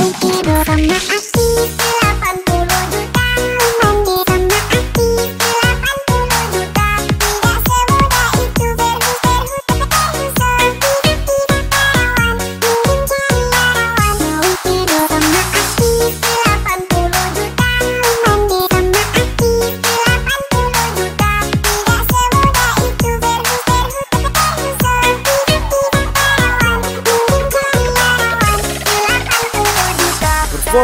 ないぞどそんな明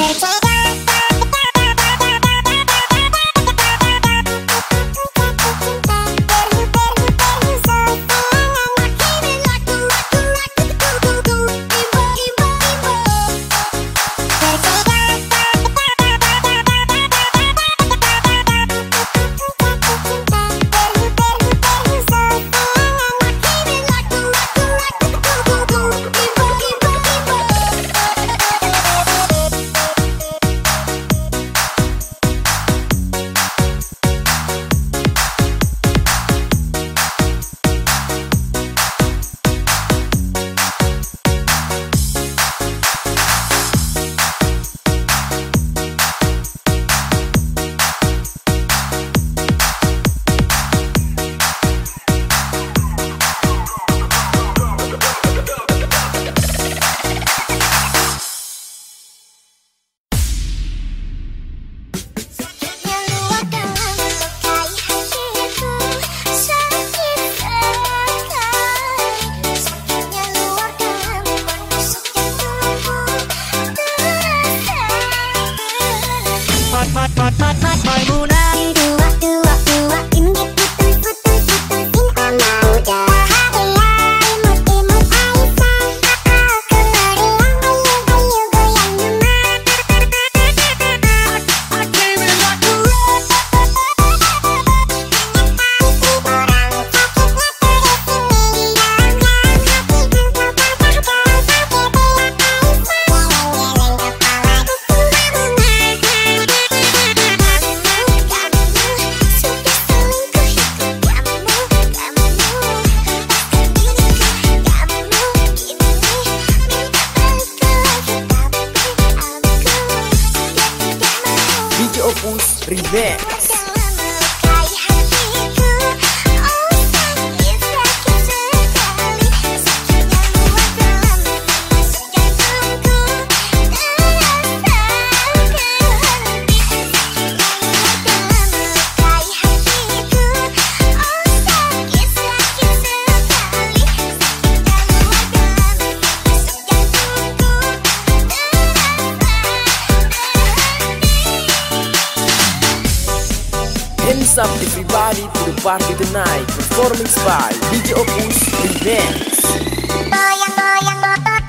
Hey, Hands up everybody to the party tonight. Performance by DJ Opus Remix. Goyang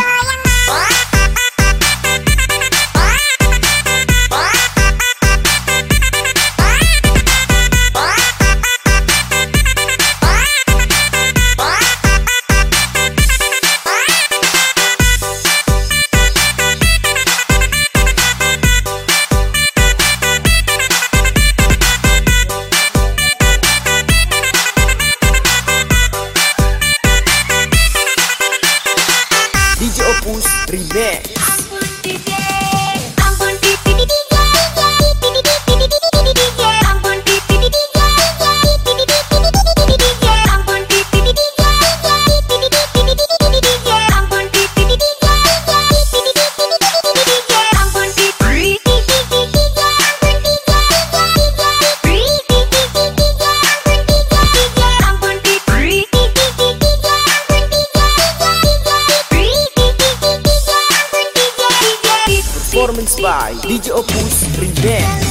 by DJ Opus Remix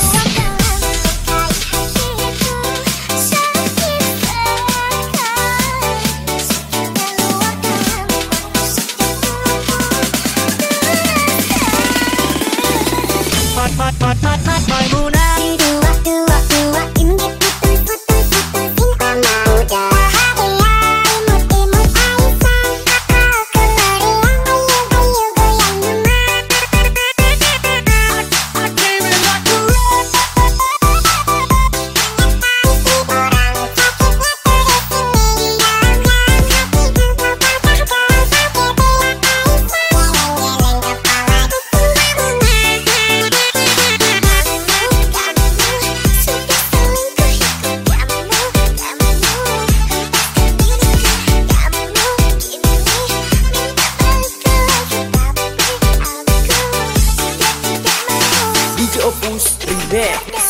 Remix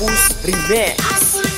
Campus Remix.